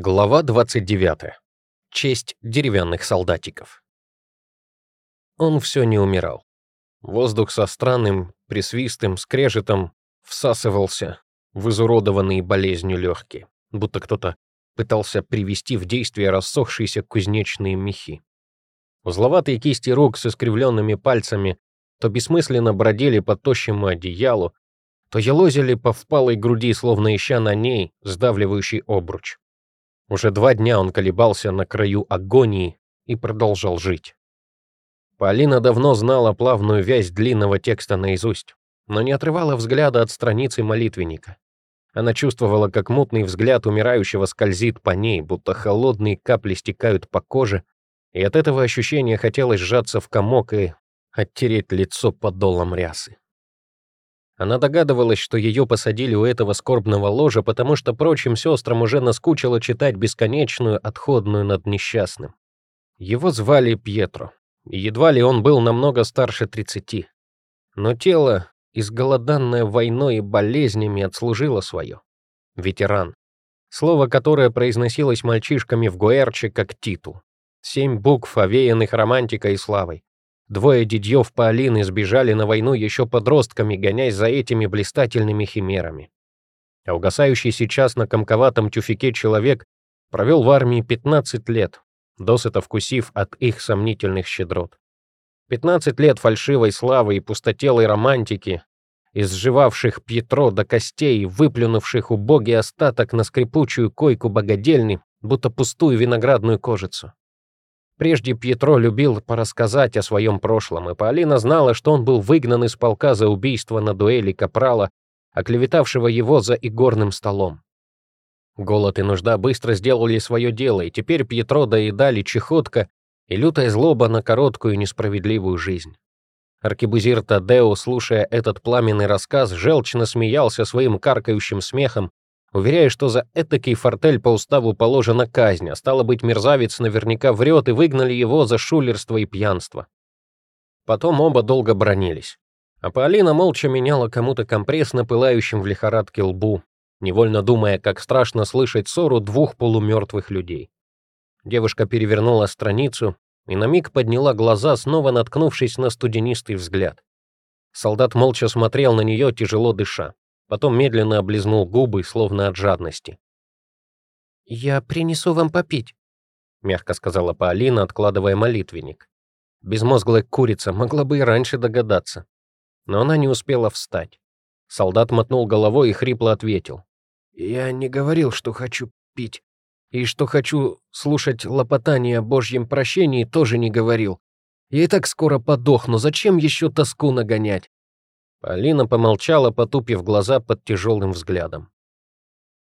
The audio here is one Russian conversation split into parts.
Глава 29. Честь деревянных солдатиков. Он все не умирал. Воздух со странным, присвистым скрежетом всасывался в изуродованные болезнью легкие, будто кто-то пытался привести в действие рассохшиеся кузнечные мехи. Узловатые кисти рук с искривленными пальцами то бессмысленно бродили по тощему одеялу, то елозили по впалой груди, словно ища на ней сдавливающий обруч. Уже два дня он колебался на краю агонии и продолжал жить. Полина давно знала плавную вязь длинного текста наизусть, но не отрывала взгляда от страницы молитвенника. Она чувствовала, как мутный взгляд умирающего скользит по ней, будто холодные капли стекают по коже, и от этого ощущения хотелось сжаться в комок и оттереть лицо подолом рясы. Она догадывалась, что ее посадили у этого скорбного ложа, потому что прочим сестрам уже наскучило читать бесконечную отходную над несчастным. Его звали Пьетро, и едва ли он был намного старше тридцати. Но тело, изголоданное войной и болезнями, отслужило свое. Ветеран. Слово, которое произносилось мальчишками в Гуэрче как титул. Семь букв, овеянных романтикой и славой. Двое дядьев Полины сбежали на войну еще подростками, гоняясь за этими блистательными химерами. А угасающий сейчас на комковатом тюфике человек провел в армии 15 лет, досыта вкусив от их сомнительных щедрот. 15 лет фальшивой славы и пустотелой романтики, изживавших Пьетро до костей, выплюнувших убогий остаток на скрипучую койку богадельни, будто пустую виноградную кожицу. Прежде Пьетро любил порассказать о своем прошлом, и Полина знала, что он был выгнан из полка за убийство на дуэли Капрала, оклеветавшего его за игорным столом. Голод и нужда быстро сделали свое дело, и теперь Пьетро доедали чехотка и лютая злоба на короткую несправедливую жизнь. Аркебузир Тадео, слушая этот пламенный рассказ, желчно смеялся своим каркающим смехом, уверяя, что за этакий фортель по уставу положена казнь, а стало быть, мерзавец наверняка врет, и выгнали его за шулерство и пьянство. Потом оба долго бронились. А Полина молча меняла кому-то компресс на пылающем в лихорадке лбу, невольно думая, как страшно слышать ссору двух полумертвых людей. Девушка перевернула страницу и на миг подняла глаза, снова наткнувшись на студенистый взгляд. Солдат молча смотрел на нее, тяжело дыша. Потом медленно облизнул губы, словно от жадности. «Я принесу вам попить», — мягко сказала Паолина, откладывая молитвенник. Безмозглая курица могла бы и раньше догадаться. Но она не успела встать. Солдат мотнул головой и хрипло ответил. «Я не говорил, что хочу пить. И что хочу слушать лопотание о Божьем прощении, тоже не говорил. Я и так скоро подохну, зачем еще тоску нагонять? Полина помолчала, потупив глаза под тяжелым взглядом.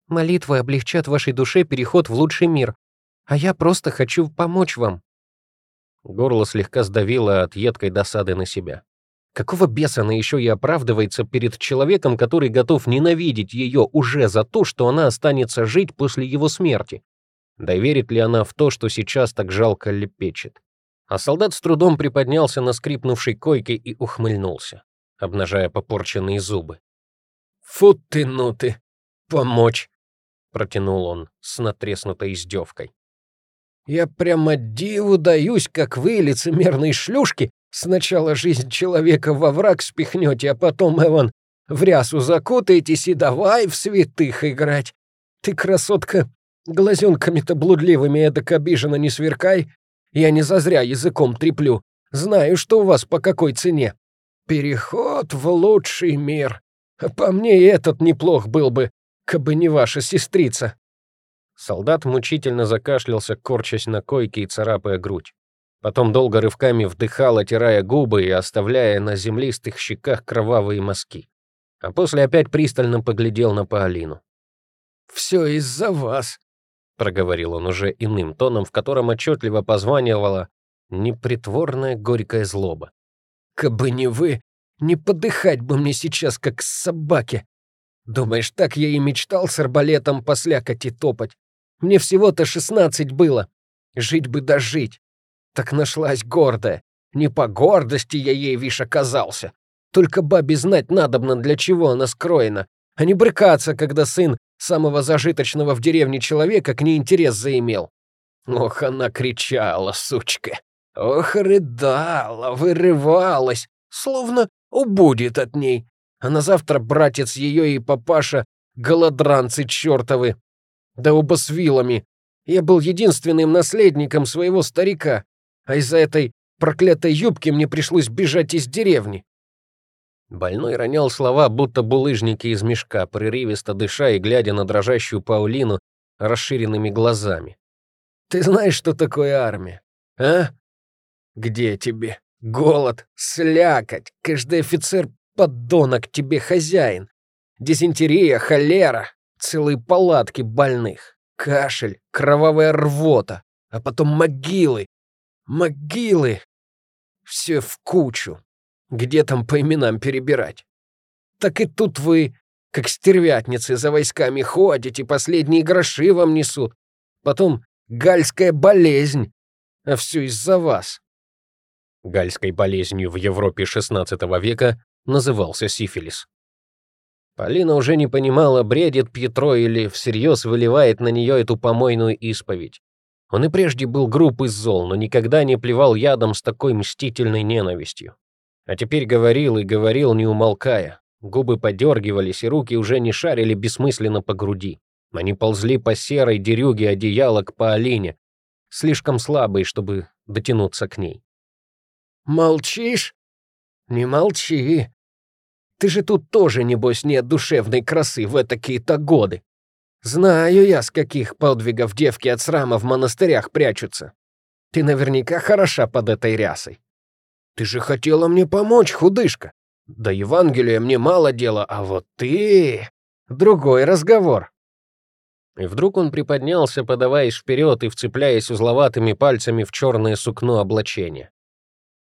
«Молитвы облегчат вашей душе переход в лучший мир, а я просто хочу помочь вам». Горло слегка сдавило от едкой досады на себя. Какого беса она еще и оправдывается перед человеком, который готов ненавидеть ее уже за то, что она останется жить после его смерти? Да верит ли она в то, что сейчас так жалко лепечет? А солдат с трудом приподнялся на скрипнувшей койке и ухмыльнулся обнажая попорченные зубы. «Фу ты, ну ты! Помочь!» — протянул он с натреснутой издевкой. «Я прямо диву даюсь, как вы, лицемерные шлюшки, сначала жизнь человека во враг спихнете, а потом, Эван, в рясу закутаетесь и давай в святых играть. Ты, красотка, глазенками-то блудливыми эдак обиженно не сверкай. Я не зазря языком треплю. Знаю, что у вас по какой цене. Переход в лучший мир. По мне этот неплох был бы, кабы не ваша сестрица». Солдат мучительно закашлялся, корчась на койке и царапая грудь. Потом долго рывками вдыхал, отирая губы и оставляя на землистых щеках кровавые мазки. А после опять пристально поглядел на Паолину. «Все из-за вас», — проговорил он уже иным тоном, в котором отчетливо позванивала непритворная горькая злоба. Кабы не вы, не подыхать бы мне сейчас, как собаке. Думаешь, так я и мечтал с арбалетом по слякоти топать? Мне всего-то шестнадцать было. Жить бы дожить. Так нашлась гордая. Не по гордости я ей, вишь, оказался. Только бабе знать надобно, для чего она скроена, а не брыкаться, когда сын самого зажиточного в деревне человека к ней интерес заимел. Ох, она кричала, сучка. Ох, рыдала, вырывалась, словно убудет от ней. А на завтра братец ее и папаша голодранцы чертовы. Да оба с вилами. Я был единственным наследником своего старика, а из-за этой проклятой юбки мне пришлось бежать из деревни. Больной ронял слова, будто булыжники из мешка, прерывисто дыша и глядя на дрожащую Паулину расширенными глазами. «Ты знаешь, что такое армия, а? Где тебе? Голод, слякоть, каждый офицер — подонок тебе хозяин, дизентерия, холера, целые палатки больных, кашель, кровавая рвота, а потом могилы, могилы. Все в кучу. Где там по именам перебирать? Так и тут вы, как стервятницы, за войсками ходите, последние гроши вам несут. Потом гальская болезнь, а все из-за вас. Гальской болезнью в Европе XVI века назывался сифилис. Полина уже не понимала, бредит Пьетро или всерьез выливает на нее эту помойную исповедь. Он и прежде был груб и зол, но никогда не плевал ядом с такой мстительной ненавистью. А теперь говорил и говорил, не умолкая. Губы подергивались, и руки уже не шарили бессмысленно по груди. Они ползли по серой дерюге одеяла к Паолине, слишком слабой, чтобы дотянуться к ней. «Молчишь? Не молчи. Ты же тут тоже, небось, нет душевной красы в такие-то годы. Знаю я, с каких подвигов девки от срама в монастырях прячутся. Ты наверняка хороша под этой рясой. Ты же хотела мне помочь, худышка. Да Евангелия мне мало дела, а вот ты... Другой разговор. И вдруг он приподнялся, подаваясь вперед и вцепляясь узловатыми пальцами в черное сукно облачения.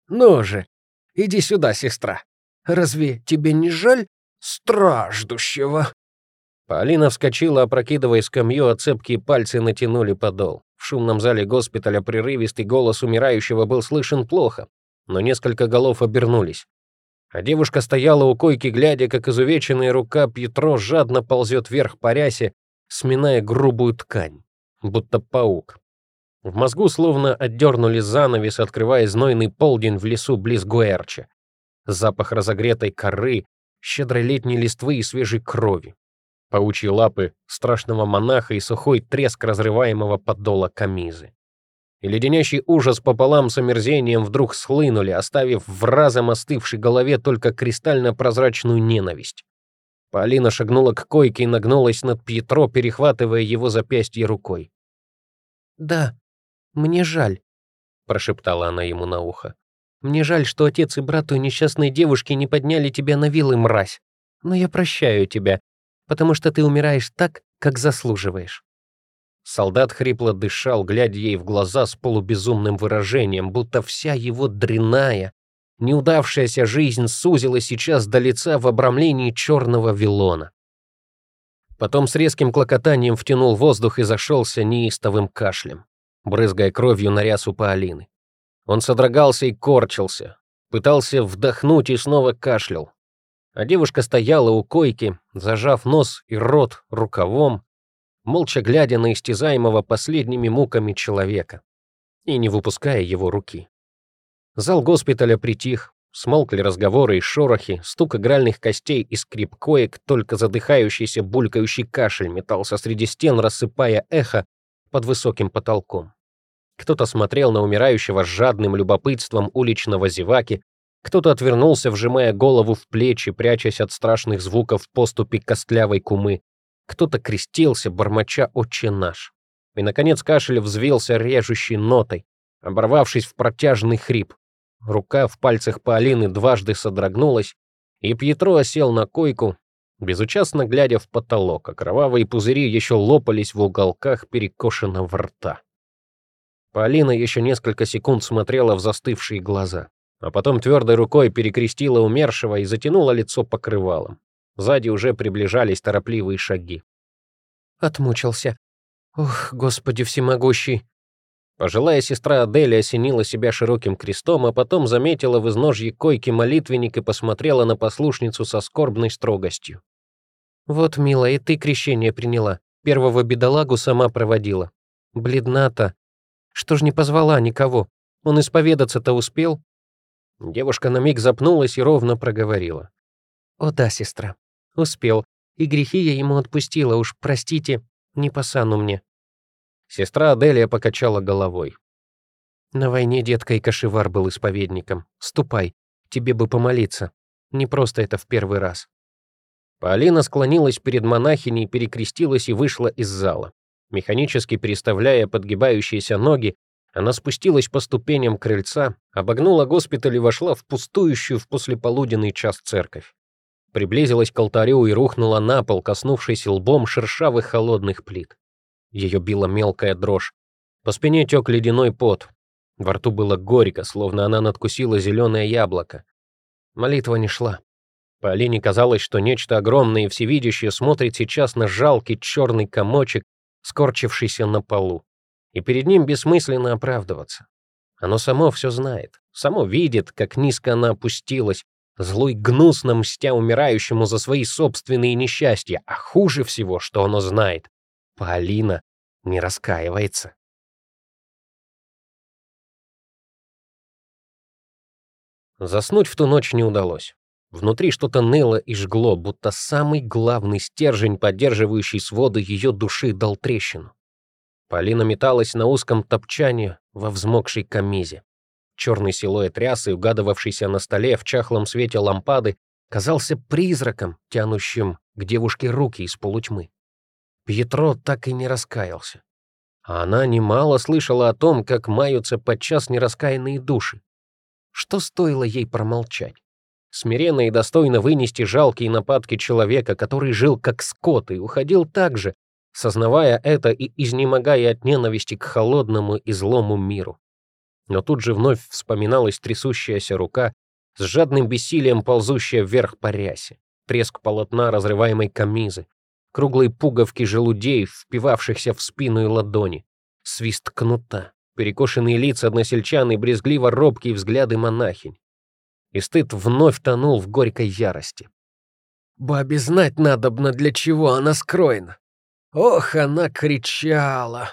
«Ну же, иди сюда, сестра. Разве тебе не жаль страждущего?» Полина вскочила, опрокидывая скамью, а цепкие пальцы натянули подол. В шумном зале госпиталя прерывистый голос умирающего был слышен плохо, но несколько голов обернулись. А девушка стояла у койки, глядя, как изувеченная рука Пьетро жадно ползет вверх по рясе, сминая грубую ткань, будто паук. В мозгу словно отдернули занавес, открывая знойный полдень в лесу близ Гуэрча. Запах разогретой коры, щедрой летней листвы и свежей крови. Паучьи лапы страшного монаха и сухой треск разрываемого подола камизы и леденящий ужас пополам с омерзением вдруг схлынули, оставив в разом остывшей голове только кристально-прозрачную ненависть. Полина шагнула к койке и нагнулась над Пьетро, перехватывая его запястье рукой. «Да, мне жаль», — прошептала она ему на ухо. «Мне жаль, что отец и брат той несчастной девушки не подняли тебя на вилы, мразь. Но я прощаю тебя, потому что ты умираешь так, как заслуживаешь». Солдат хрипло дышал, глядя ей в глаза с полубезумным выражением, будто вся его дрянная, неудавшаяся жизнь сузила сейчас до лица в обрамлении черного вилона. Потом с резким клокотанием втянул воздух и зашелся неистовым кашлем, брызгая кровью на рясу Паолины. Он содрогался и корчился, пытался вдохнуть и снова кашлял. А девушка стояла у койки, зажав нос и рот рукавом, молча глядя на истязаемого последними муками человека и не выпуская его руки. Зал госпиталя притих, смолкли разговоры и шорохи, стук игральных костей и скрип коек, только задыхающийся булькающий кашель метался среди стен, рассыпая эхо под высоким потолком. Кто-то смотрел на умирающего с жадным любопытством уличного зеваки, кто-то отвернулся, вжимая голову в плечи, прячась от страшных звуков поступи костлявой кумы, кто-то крестился, бормоча «Отче наш». И, наконец, кашель взвился режущей нотой, оборвавшись в протяжный хрип. Рука в пальцах Полины дважды содрогнулась, и Пьетро осел на койку, безучастно глядя в потолок, а кровавые пузыри еще лопались в уголках перекошенного рта. Полина еще несколько секунд смотрела в застывшие глаза, а потом твердой рукой перекрестила умершего и затянула лицо покрывалом. Сзади уже приближались торопливые шаги. Отмучился. Ох, Господи всемогущий. Пожилая сестра Адели осенила себя широким крестом, а потом заметила в изножье койки молитвенник и посмотрела на послушницу со скорбной строгостью. «Вот, милая, и ты крещение приняла. Первого бедолагу сама проводила. Бледна-то. Что ж не позвала никого? Он исповедаться-то успел?» Девушка на миг запнулась и ровно проговорила. «О да, сестра, успел. И грехи я ему отпустила, уж простите, не по сану мне». Сестра Аделия покачала головой. «На войне детка и кошевар был исповедником. Ступай, тебе бы помолиться. Не просто это в первый раз». Полина склонилась перед монахиней, перекрестилась и вышла из зала. Механически переставляя подгибающиеся ноги, она спустилась по ступеням крыльца, обогнула госпиталь и вошла в пустующую в послеполуденный час церковь. Приблизилась к алтарю и рухнула на пол, коснувшись лбом шершавых холодных плит. Ее била мелкая дрожь. По спине тек ледяной пот. Во рту было горько, словно она надкусила зеленое яблоко. Молитва не шла. Полине казалось, что нечто огромное и всевидящее смотрит сейчас на жалкий черный комочек, скорчившийся на полу. И перед ним бессмысленно оправдываться. Оно само все знает, само видит, как низко она опустилась, злой гнусно мстя умирающему за свои собственные несчастья, а хуже всего, что оно знает. Полина не раскаивается. Заснуть в ту ночь не удалось. Внутри что-то ныло и жгло, будто самый главный стержень, поддерживающий своды ее души, дал трещину. Полина металась на узком топчане во взмокшей камизе. Черный силуэт рясы, угадывавшийся на столе в чахлом свете лампады, казался призраком, тянущим к девушке руки из полутьмы. Пьетро так и не раскаялся. А она немало слышала о том, как маются подчас нераскаянные души. Что стоило ей промолчать? Смиренно и достойно вынести жалкие нападки человека, который жил как скот и уходил так же, сознавая это и изнемогая от ненависти к холодному и злому миру. Но тут же вновь вспоминалась трясущаяся рука, с жадным бессилием ползущая вверх по рясе, треск полотна разрываемой камизы, круглые пуговки желудей, впивавшихся в спину и ладони, свист кнута, перекошенные лица односельчан и брезгливо робкие взгляды монахинь и стыд вновь тонул в горькой ярости. «Бабе знать надобно, для чего она скроена. Ох, она кричала!»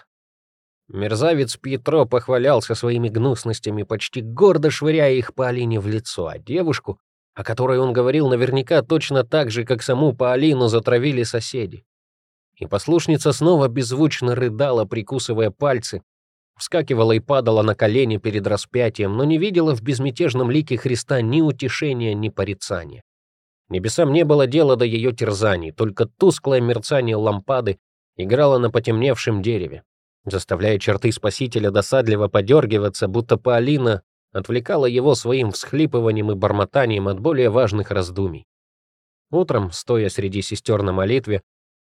Мерзавец Пьетро похвалялся своими гнусностями, почти гордо швыряя их по Алине в лицо, а девушку, о которой он говорил наверняка точно так же, как саму Паолину затравили соседи. И послушница снова беззвучно рыдала, прикусывая пальцы, Вскакивала и падала на колени перед распятием, но не видела в безмятежном лике Христа ни утешения, ни порицания. Небесам не было дела до ее терзаний, только тусклое мерцание лампады играло на потемневшем дереве, заставляя черты Спасителя досадливо подергиваться, будто Паолина отвлекала его своим всхлипыванием и бормотанием от более важных раздумий. Утром, стоя среди сестер на молитве,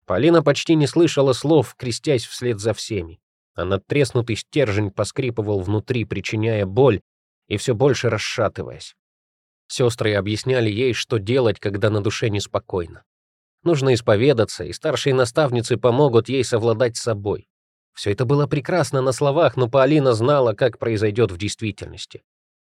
Полина почти не слышала слов, крестясь вслед за всеми а надтреснутый стержень поскрипывал внутри, причиняя боль и все больше расшатываясь. Сестры объясняли ей, что делать, когда на душе неспокойно. Нужно исповедаться, и старшие наставницы помогут ей совладать с собой. Все это было прекрасно на словах, но Полина знала, как произойдет в действительности.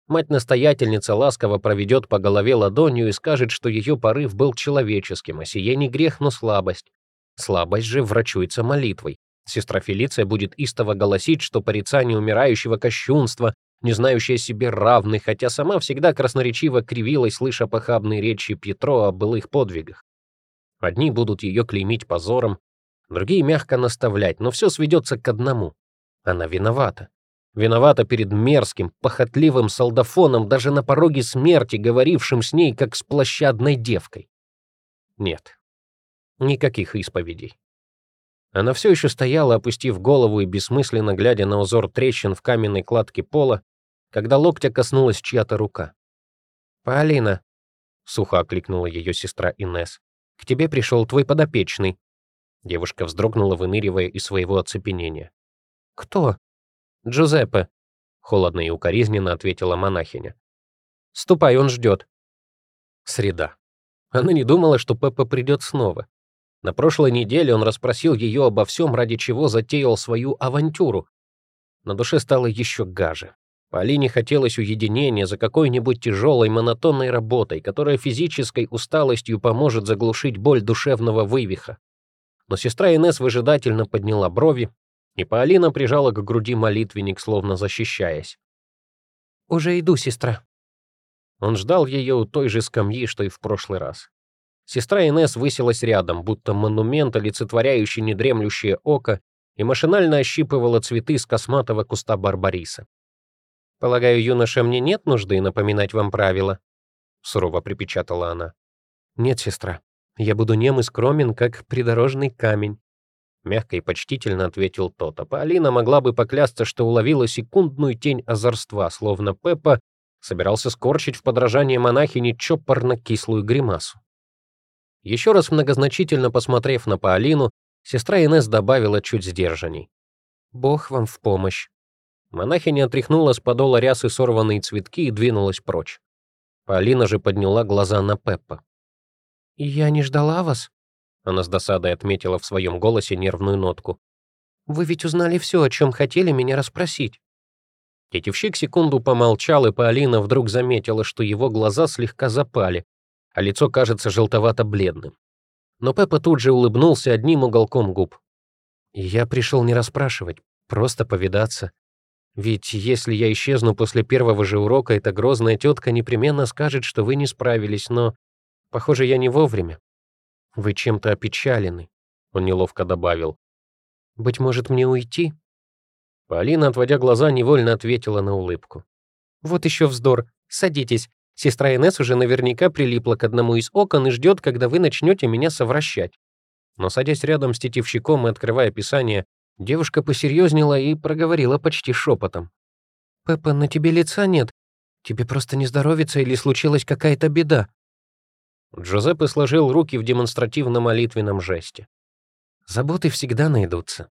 Мать-настоятельница ласково проведет по голове ладонью и скажет, что ее порыв был человеческим, а сие не грех, но слабость. Слабость же врачуется молитвой, Сестра Фелиция будет истово голосить, что порицание умирающего кощунства, не знающее себе равных, хотя сама всегда красноречиво кривилась, слыша похабные речи Петро о былых подвигах. Одни будут ее клеймить позором, другие мягко наставлять, но все сведется к одному. Она виновата. Виновата перед мерзким, похотливым солдафоном, даже на пороге смерти, говорившим с ней, как с площадной девкой. Нет, никаких исповедей. Она все еще стояла, опустив голову и бессмысленно глядя на узор трещин в каменной кладке пола, когда локтя коснулась чья-то рука. «Полина», — сухо окликнула ее сестра Инес, — «к тебе пришел твой подопечный». Девушка вздрогнула, выныривая из своего оцепенения. «Кто?» «Джузеппе», — холодно и укоризненно ответила монахиня. «Ступай, он ждет». Среда. Она не думала, что Пеппа придет снова. На прошлой неделе он расспросил ее обо всем, ради чего затеял свою авантюру. На душе стало еще гаже. Полине хотелось уединения за какой-нибудь тяжелой монотонной работой, которая физической усталостью поможет заглушить боль душевного вывиха. Но сестра Инес выжидательно подняла брови, и Полина прижала к груди молитвенник, словно защищаясь. «Уже иду, сестра». Он ждал ее у той же скамьи, что и в прошлый раз. Сестра Инес высилась рядом, будто монумент, олицетворяющий недремлющее око, и машинально ощипывала цветы с косматого куста барбариса. «Полагаю, юноша, мне нет нужды напоминать вам правила?» — сурово припечатала она. «Нет, сестра, я буду нем и скромен, как придорожный камень», — мягко и почтительно ответил тот, а Полина могла бы поклясться, что уловила секундную тень озорства, словно Пеппа собирался скорчить в подражание монахине чопорно-кислую гримасу. Еще раз многозначительно посмотрев на Паолину, сестра Инес добавила чуть сдержанней. «Бог вам в помощь». Монахиня отряхнула с подола рясы сорванные цветки и двинулась прочь. Полина же подняла глаза на Пеппа. «Я не ждала вас?» Она с досадой отметила в своем голосе нервную нотку. «Вы ведь узнали все, о чем хотели меня расспросить». Тетевщик секунду помолчал, и Полина вдруг заметила, что его глаза слегка запали, а лицо кажется желтовато-бледным. Но Пеппа тут же улыбнулся одним уголком губ. «Я пришел не расспрашивать, просто повидаться. Ведь если я исчезну после первого же урока, эта грозная тетка непременно скажет, что вы не справились, но, похоже, я не вовремя. Вы чем-то опечалены, он неловко добавил. Быть может, мне уйти? Полина, отводя глаза, невольно ответила на улыбку. Вот еще вздор. Садитесь. Сестра Инесс уже наверняка прилипла к одному из окон и ждет, когда вы начнете меня совращать. Но садясь рядом с тетивщиком и открывая описание Девушка посерьезнела и проговорила почти шепотом. «Пеппа, на тебе лица нет. Тебе просто не здоровится или случилась какая-то беда?» Джозеппе сложил руки в демонстративно-молитвенном жесте. «Заботы всегда найдутся».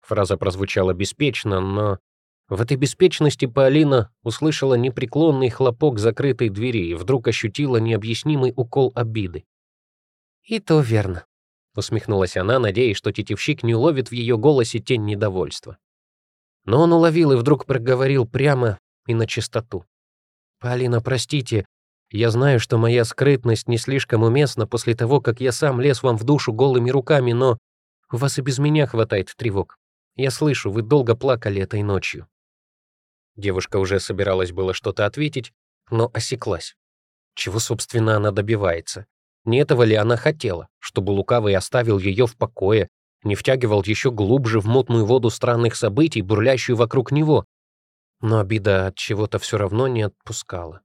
Фраза прозвучала беспечно, но в этой беспечности Полина услышала непреклонный хлопок закрытой двери и вдруг ощутила необъяснимый укол обиды. «И то верно», усмехнулась она, надеясь, что тетивщик не уловит в ее голосе тень недовольства. Но он уловил и вдруг проговорил прямо и на чистоту. «Полина, простите, я знаю, что моя скрытность не слишком уместна после того, как я сам лез вам в душу голыми руками, но у вас и без меня хватает тревог. Я слышу, вы долго плакали этой ночью». Девушка уже собиралась было что-то ответить, но осеклась. Чего, собственно, она добивается? Не этого ли она хотела, чтобы Лукавый оставил ее в покое, не втягивал еще глубже в мутную воду странных событий, бурлящую вокруг него? Но обида от чего-то все равно не отпускала.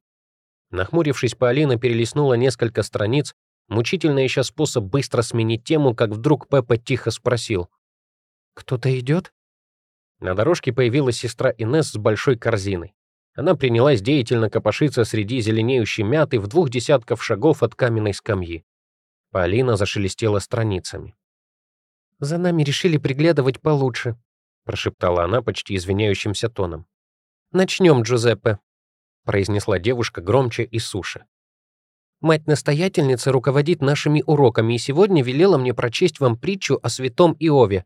Нахмурившись, Полина перелистнула несколько страниц, мучительно ища способ быстро сменить тему, как вдруг Пеппа тихо спросил. «Кто-то идет?» На дорожке появилась сестра Инесс с большой корзиной. Она принялась деятельно копошиться среди зеленеющей мяты в двух десятков шагов от каменной скамьи. Полина зашелестела страницами. «За нами решили приглядывать получше», — прошептала она почти извиняющимся тоном. «Начнем, Джузеппе», — произнесла девушка громче и суше. «Мать-настоятельница руководит нашими уроками и сегодня велела мне прочесть вам притчу о святом Иове.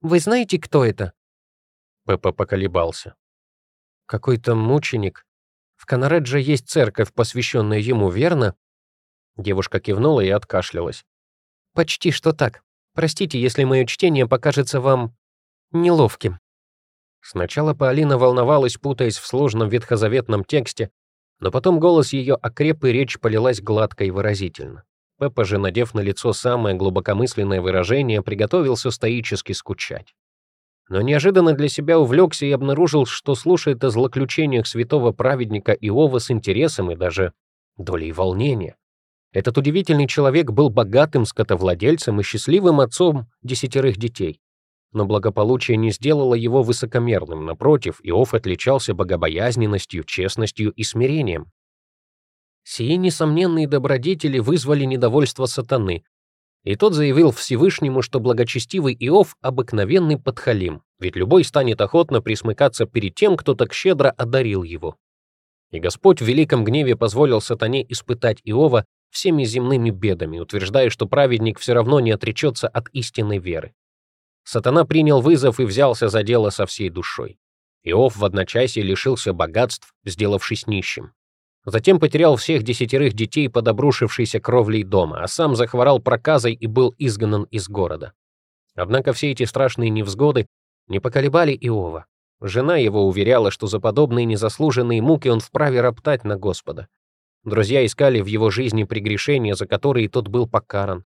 Вы знаете, кто это?» Пеппа поколебался. Какой-то мученик. В Канаредже есть церковь, посвященная ему, верно?» Девушка кивнула и откашлялась. «Почти что так. Простите, если мое чтение покажется вам неловким». Сначала Полина волновалась, путаясь в сложном ветхозаветном тексте, но потом голос ее окреп и речь полилась гладко и выразительно. Пеппа же, надев на лицо самое глубокомысленное выражение, приготовился стоически скучать но неожиданно для себя увлекся и обнаружил, что слушает о злоключениях святого праведника Иова с интересом и даже долей волнения. Этот удивительный человек был богатым скотовладельцем и счастливым отцом десятерых детей. Но благополучие не сделало его высокомерным, напротив, Иов отличался богобоязненностью, честностью и смирением. Сии несомненные добродетели вызвали недовольство сатаны, и тот заявил Всевышнему, что благочестивый Иов — обыкновенный подхалим, ведь любой станет охотно присмыкаться перед тем, кто так щедро одарил его. И Господь в великом гневе позволил сатане испытать Иова всеми земными бедами, утверждая, что праведник все равно не отречется от истинной веры. Сатана принял вызов и взялся за дело со всей душой. Иов в одночасье лишился богатств, сделавшись нищим. Затем потерял всех десятерых детей под обрушившейся кровлей дома, а сам захворал проказой и был изгнан из города. Однако все эти страшные невзгоды не поколебали Иова. Жена его уверяла, что за подобные незаслуженные муки он вправе роптать на Господа. Друзья искали в его жизни прегрешения, за которые тот был покаран.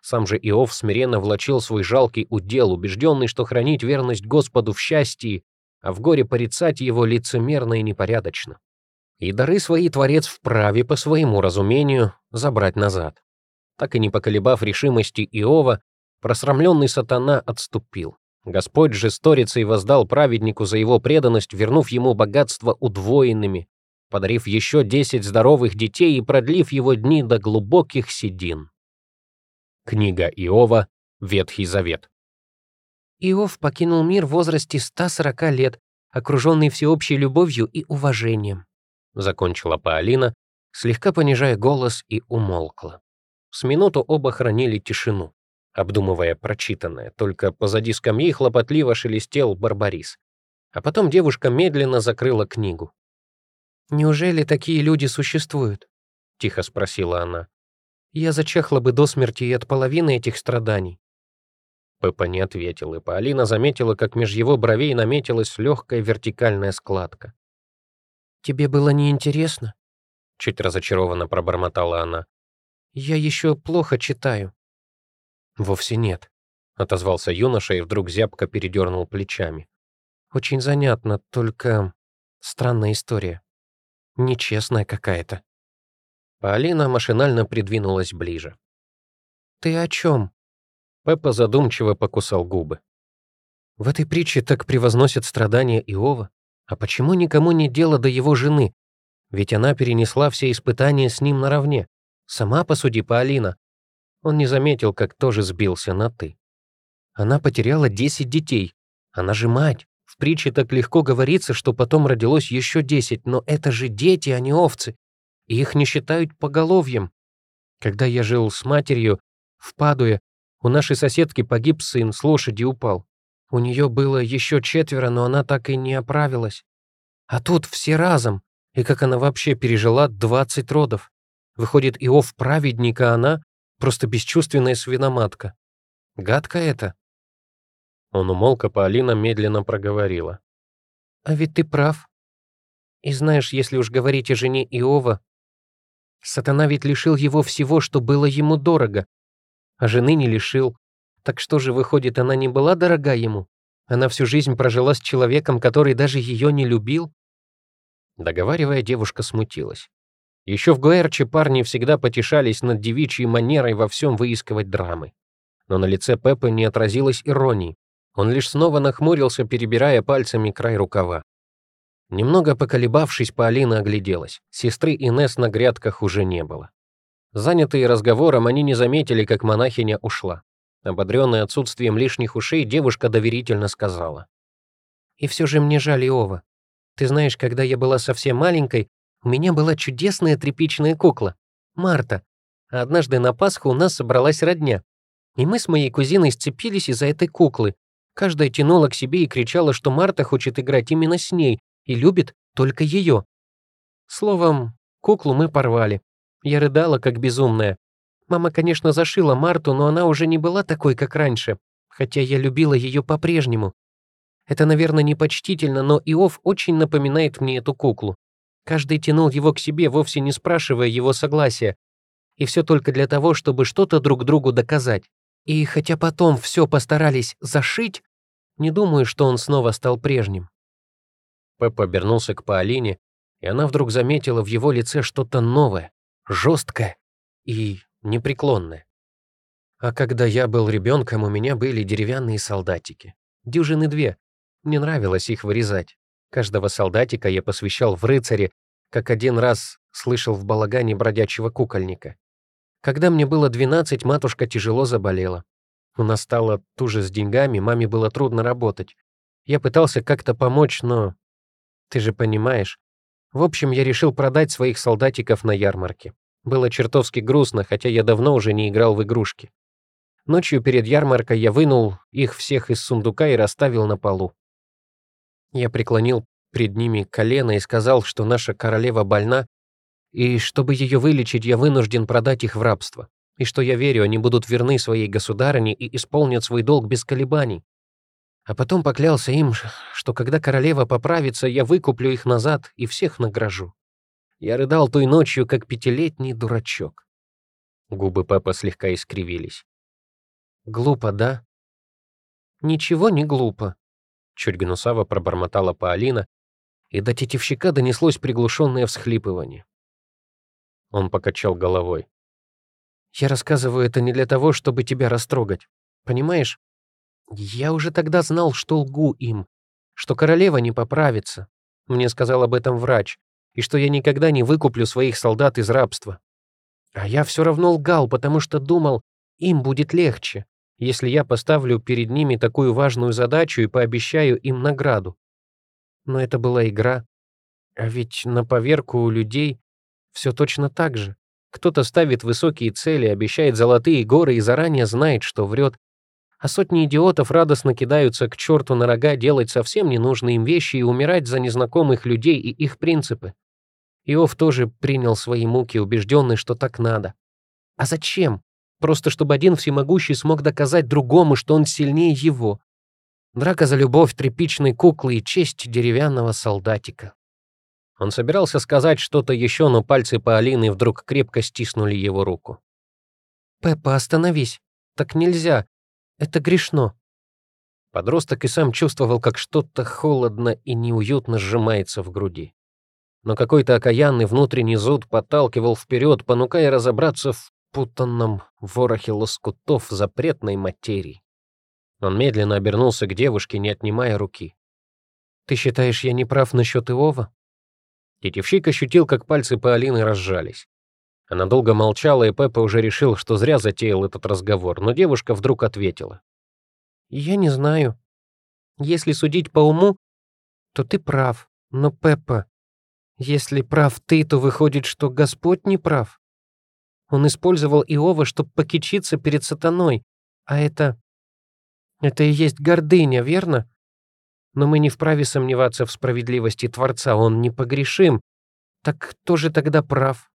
Сам же Иов смиренно влачил свой жалкий удел, убежденный, что хранить верность Господу в счастье, а в горе порицать его лицемерно и непорядочно. И дары свои Творец вправе по своему разумению забрать назад. Так и не поколебав решимости Иова, просрамленный сатана отступил. Господь же сторицей воздал праведнику за его преданность, вернув ему богатство удвоенными, подарив еще десять здоровых детей и продлив его дни до глубоких седин. Книга Иова, Ветхий Завет. Иов покинул мир в возрасте 140 лет, окруженный всеобщей любовью и уважением. Закончила Паолина, слегка понижая голос и умолкла. С минуту оба хранили тишину, обдумывая прочитанное, только позади скамьи хлопотливо шелестел Барбарис. А потом девушка медленно закрыла книгу. «Неужели такие люди существуют?» — тихо спросила она. Я зачахла бы до смерти и от половины этих страданий. Пеппа не ответил, и Полина заметила, как меж его бровей наметилась легкая вертикальная складка. «Тебе было неинтересно?» — чуть разочарованно пробормотала она. «Я еще плохо читаю». «Вовсе нет», — отозвался юноша и вдруг зябко передернул плечами. «Очень занятно, только странная история. Нечестная какая-то». Полина машинально придвинулась ближе. «Ты о чем?» Пеппа задумчиво покусал губы. «В этой притче так превозносят страдания Иова. А почему никому не дело до его жены? Ведь она перенесла все испытания с ним наравне. Сама посуди, Полина. Он не заметил, как тоже сбился на «ты». Она потеряла 10 детей. Она же мать. В притче так легко говорится, что потом родилось еще 10, но это же дети, а не овцы и их не считают поголовьем. Когда я жил с матерью в Падуе, у нашей соседки погиб сын, с лошади упал. У нее было еще четверо, но она так и не оправилась. А тут все разом. И как она вообще пережила 20 родов? Выходит, Иов праведник, а она просто бесчувственная свиноматка. Гадко это. Он умолк, а Полина медленно проговорила. «А ведь ты прав. И знаешь, если уж говорить о жене Иова, Сатана ведь лишил его всего, что было ему дорого. А жены не лишил. Так что же, выходит, она не была дорога ему? Она всю жизнь прожила с человеком, который даже ее не любил? Договаривая, девушка смутилась. Еще в Гуэрче парни всегда потешались над девичьей манерой во всем выискивать драмы. Но на лице Пеппы не отразилось иронии. Он лишь снова нахмурился, перебирая пальцами край рукава. Немного поколебавшись, Полина огляделась. Сестры Инес на грядках уже не было. Занятые разговором, они не заметили, как монахиня ушла. Ободренная отсутствием лишних ушей, девушка доверительно сказала. «И все же мне жаль Иова. Ты знаешь, когда я была совсем маленькой, у меня была чудесная тряпичная кукла, Марта. А однажды на Пасху у нас собралась родня. И мы с моей кузиной сцепились из-за этой куклы. Каждая тянула к себе и кричала, что Марта хочет играть именно с ней, и любит только ее. Словом, куклу мы порвали. Я рыдала, как безумная. Мама, конечно, зашила Марту, но она уже не была такой, как раньше, хотя я любила ее по-прежнему. Это, наверное, непочтительно, но Иов очень напоминает мне эту куклу. Каждый тянул его к себе, вовсе не спрашивая его согласия. И все только для того, чтобы что-то друг другу доказать. И хотя потом все постарались зашить, не думаю, что он снова стал прежним. Пеппа обернулся к Паолине, и она вдруг заметила в его лице что-то новое, жесткое и непреклонное. А когда я был ребенком, у меня были деревянные солдатики. Дюжины две. Мне нравилось их вырезать. Каждого солдатика я посвящал в рыцаре, как один раз слышал в балагане бродячего кукольника. Когда мне было 12, матушка тяжело заболела. У нас стало туже с деньгами, маме было трудно работать. Я пытался как-то помочь, но ты же понимаешь. В общем, я решил продать своих солдатиков на ярмарке. Было чертовски грустно, хотя я давно уже не играл в игрушки. Ночью перед ярмаркой я вынул их всех из сундука и расставил на полу. Я преклонил пред ними колено и сказал, что наша королева больна, и чтобы ее вылечить, я вынужден продать их в рабство, и что я верю, они будут верны своей государыне и исполнят свой долг без колебаний. А потом поклялся им, что когда королева поправится, я выкуплю их назад и всех награжу. Я рыдал той ночью, как пятилетний дурачок. Губы Пеппа слегка искривились. «Глупо, да?» «Ничего не глупо», — чуть гнусаво пробормотала Паолина, и до тетивщика донеслось приглушенное всхлипывание. Он покачал головой. «Я рассказываю это не для того, чтобы тебя растрогать. Понимаешь? Я уже тогда знал, что лгу им, что королева не поправится. Мне сказал об этом врач и что я никогда не выкуплю своих солдат из рабства. А я все равно лгал, потому что думал, им будет легче, если я поставлю перед ними такую важную задачу и пообещаю им награду. Но это была игра. А ведь на поверку у людей все точно так же. Кто-то ставит высокие цели, обещает золотые горы и заранее знает, что врет. А сотни идиотов радостно кидаются к черту на рога делать совсем ненужные им вещи и умирать за незнакомых людей и их принципы. Иов тоже принял свои муки, убежденный, что так надо. А зачем? Просто чтобы один всемогущий смог доказать другому, что он сильнее его. Драка за любовь тряпичной куклы и честь деревянного солдатика. Он собирался сказать что-то еще, но пальцы Паолины вдруг крепко стиснули его руку. «Пеппа, остановись. Так нельзя. Это грешно». Подросток и сам чувствовал, как что-то холодно и неуютно сжимается в груди но какой-то окаянный внутренний зуд подталкивал вперед, понукая разобраться в путанном ворохе лоскутов запретной материи. Он медленно обернулся к девушке, не отнимая руки. «Ты считаешь, я не прав насчет Иова?» Тетевщик ощутил, как пальцы Паолины разжались. Она долго молчала, и Пеппа уже решил, что зря затеял этот разговор, но девушка вдруг ответила. «Я не знаю. Если судить по уму, то ты прав. Но, Пеппа, если прав ты, то выходит, что Господь не прав. Он использовал Иова, чтобы покичиться перед сатаной, а это... Это и есть гордыня, верно? Но мы не вправе сомневаться в справедливости Творца, он непогрешим. Так кто же тогда прав?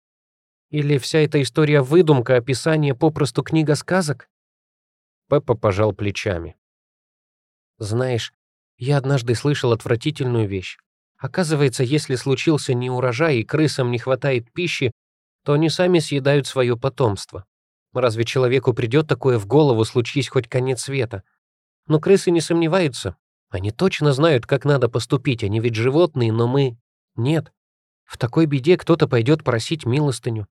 Или вся эта история выдумка, описание попросту книга сказок? Пеппа пожал плечами. Знаешь, я однажды слышал отвратительную вещь. Оказывается, если случился неурожай и крысам не хватает пищи, то они сами съедают свое потомство. Разве человеку придет такое в голову, случись хоть конец света? Но крысы не сомневаются. Они точно знают, как надо поступить, они ведь животные, но мы — нет. В такой беде кто-то пойдет просить милостыню,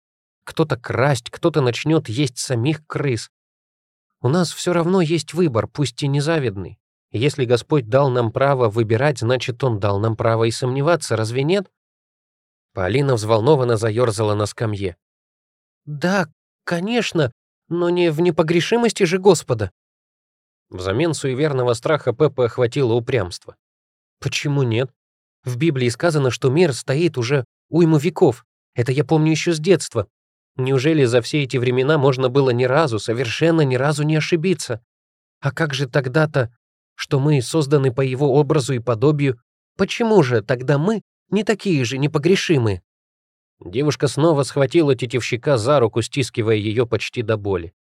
кто-то красть, кто-то начнет есть самих крыс. У нас все равно есть выбор, пусть и незавидный. Если Господь дал нам право выбирать, значит, Он дал нам право и сомневаться, разве нет? Полина взволнованно заерзала на скамье. «Да, конечно, но не в непогрешимости же Господа». Взамен суеверного страха Пеппа охватило упрямство. «Почему нет? В Библии сказано, что мир стоит уже уйму веков. Это я помню еще с детства. Неужели за все эти времена можно было ни разу, совершенно ни разу не ошибиться? А как же тогда-то что мы созданы по его образу и подобию, почему же тогда мы не такие же непогрешимые?» Девушка снова схватила тетивщика за руку, стискивая ее почти до боли.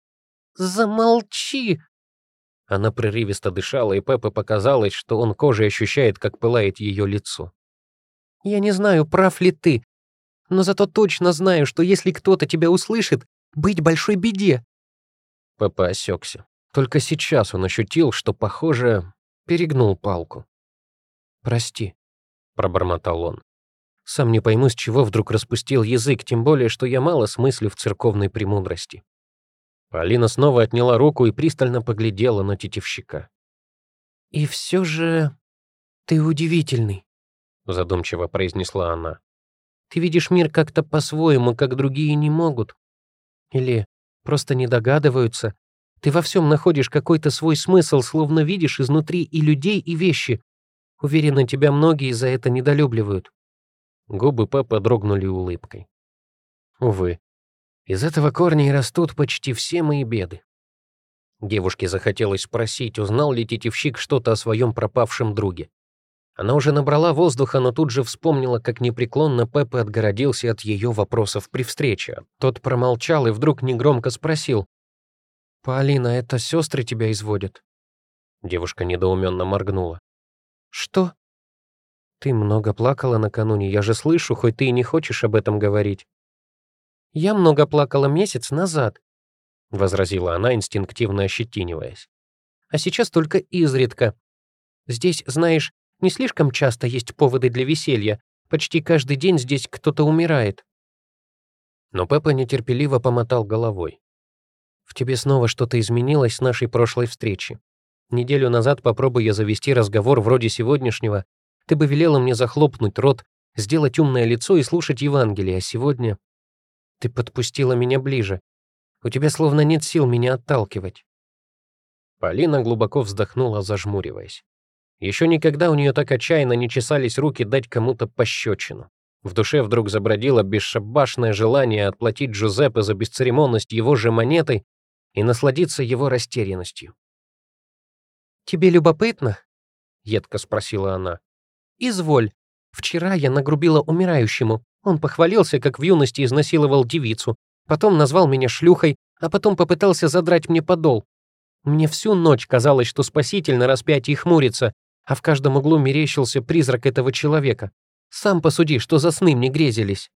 «Замолчи!» Она прерывисто дышала, и Пеппа показалось, что он кожей ощущает, как пылает ее лицо. «Я не знаю, прав ли ты, но зато точно знаю, что если кто-то тебя услышит, быть большой беде». Пеппа осекся. Только сейчас он ощутил, что, похоже, перегнул палку. «Прости», — пробормотал он. «Сам не пойму, с чего вдруг распустил язык, тем более, что я мало смыслю в церковной премудрости». Полина снова отняла руку и пристально поглядела на тетивщика. «И все же ты удивительный», — задумчиво произнесла она. «Ты видишь мир как-то по-своему, как другие не могут. Или просто не догадываются, ты во всем находишь какой-то свой смысл, словно видишь изнутри и людей, и вещи. Уверена, тебя многие за это недолюбливают». Губы Пеппа дрогнули улыбкой. «Увы, из этого корня и растут почти все мои беды». Девушке захотелось спросить, узнал ли тетивщик что-то о своем пропавшем друге. Она уже набрала воздуха, но тут же вспомнила, как непреклонно Пеппа отгородился от ее вопросов при встрече. Тот промолчал и вдруг негромко спросил. «Полина, это сестры тебя изводят?» Девушка недоуменно моргнула. «Что?» «Ты много плакала накануне, я же слышу, хоть ты и не хочешь об этом говорить». «Я много плакала месяц назад», — возразила она, инстинктивно ощетиниваясь. «А сейчас только изредка. Здесь, знаешь, не слишком часто есть поводы для веселья. Почти каждый день здесь кто-то умирает». Но Пеппа нетерпеливо помотал головой. «В тебе снова что-то изменилось с нашей прошлой встречи. Неделю назад попробуй я завести разговор вроде сегодняшнего. Ты бы велела мне захлопнуть рот, сделать умное лицо и слушать Евангелие, а сегодня ты подпустила меня ближе. У тебя словно нет сил меня отталкивать». Полина глубоко вздохнула, зажмуриваясь. Еще никогда у нее так отчаянно не чесались руки дать кому-то пощечину. В душе вдруг забродило бесшабашное желание отплатить Джузеппе за бесцеремонность его же монетой и насладиться его растерянностью. «Тебе любопытно?» — едко спросила она. «Изволь. Вчера я нагрубила умирающему. Он похвалился, как в юности изнасиловал девицу, потом назвал меня шлюхой, а потом попытался задрать мне подол. Мне всю ночь казалось, что спаситель на распятии хмурится, а в каждом углу мерещился призрак этого человека. Сам посуди, что за сны мне грезились.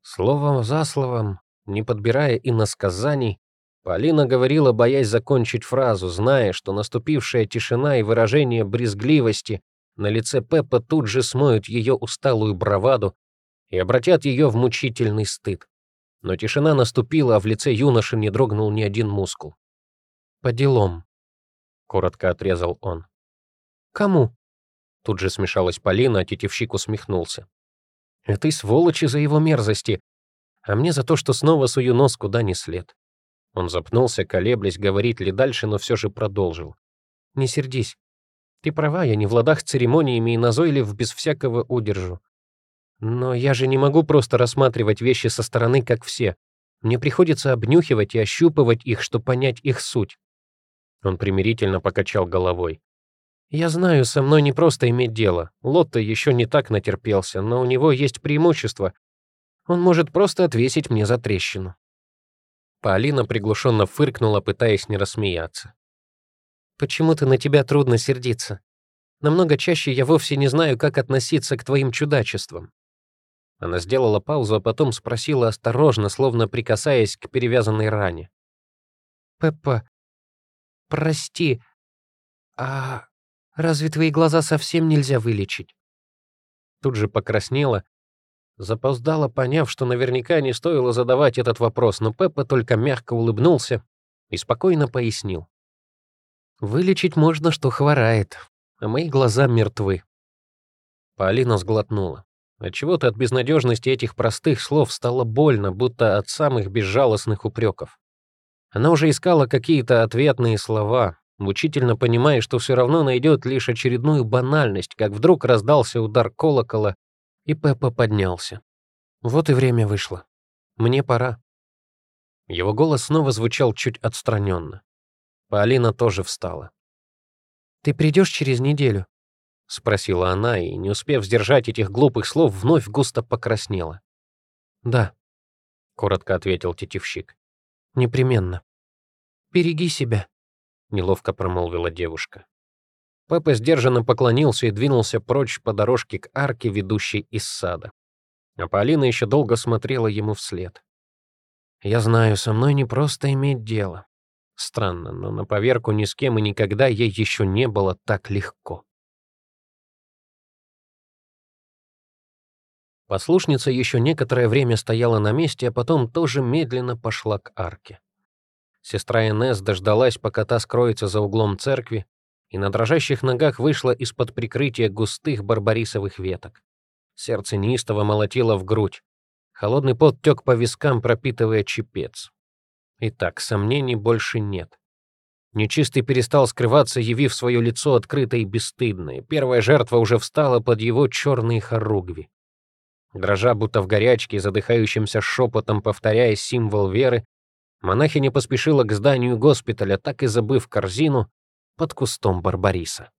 Словом за словом, не подбирая иносказаний, Полина говорила, боясь закончить фразу, зная, что наступившая тишина и выражение брезгливости на лице Пеппа тут же смоют ее усталую браваду и обратят ее в мучительный стыд. Но тишина наступила, а в лице юноши не дрогнул ни один мускул. «По делам», — коротко отрезал он. «Кому?» Тут же смешалась Полина, а тетевщик усмехнулся. «Этой сволочи за его мерзости, а мне за то, что снова сую нос куда ни след». Он запнулся, колеблясь, говорить ли дальше, но все же продолжил. «Не сердись. Ты права, я не в ладах с церемониями и назойлив без всякого удержу. Но я же не могу просто рассматривать вещи со стороны, как все. Мне приходится обнюхивать и ощупывать их, чтобы понять их суть». Он примирительно покачал головой. Я знаю, со мной не просто иметь дело. Лотто еще не так натерпелся, но у него есть преимущество. Он может просто отвесить мне за трещину. Полина приглушенно фыркнула, пытаясь не рассмеяться. «Почему-то на тебя трудно сердиться. Намного чаще я вовсе не знаю, как относиться к твоим чудачествам». Она сделала паузу, а потом спросила осторожно, словно прикасаясь к перевязанной ране. «Пеппа, прости, а Разве твои глаза совсем нельзя вылечить?» Тут же покраснела, запоздала, поняв, что наверняка не стоило задавать этот вопрос, но Пеппа только мягко улыбнулся и спокойно пояснил. «Вылечить можно, что хворает, а мои глаза мертвы». Полина сглотнула. Отчего-то от безнадежности этих простых слов стало больно, будто от самых безжалостных упреков. Она уже искала какие-то ответные слова, мучительно понимая, что все равно найдет лишь очередную банальность, как вдруг раздался удар колокола, и Пеппа поднялся. Вот и время вышло. Мне пора. Его голос снова звучал чуть отстраненно. Полина тоже встала. «Ты придешь через неделю?» — спросила она, и, не успев сдержать этих глупых слов, вновь густо покраснела. «Да», — коротко ответил тетивщик. «Непременно. Береги себя». — неловко промолвила девушка. Пеппа сдержанно поклонился и двинулся прочь по дорожке к арке, ведущей из сада. А Полина еще долго смотрела ему вслед. «Я знаю, со мной не просто иметь дело. Странно, но на поверку ни с кем и никогда ей еще не было так легко». Послушница еще некоторое время стояла на месте, а потом тоже медленно пошла к арке. Сестра Инесс дождалась, пока та скроется за углом церкви, и на дрожащих ногах вышла из-под прикрытия густых барбарисовых веток. Сердце неистово молотило в грудь. Холодный пот тек по вискам, пропитывая чепец. Итак, сомнений больше нет. Нечистый перестал скрываться, явив свое лицо открытое и бесстыдное. Первая жертва уже встала под его черные хоругви. Дрожа, будто в горячке, задыхающимся шепотом повторяя символ веры, Монахиня поспешила к зданию госпиталя, так и забыв корзину под кустом Барбариса.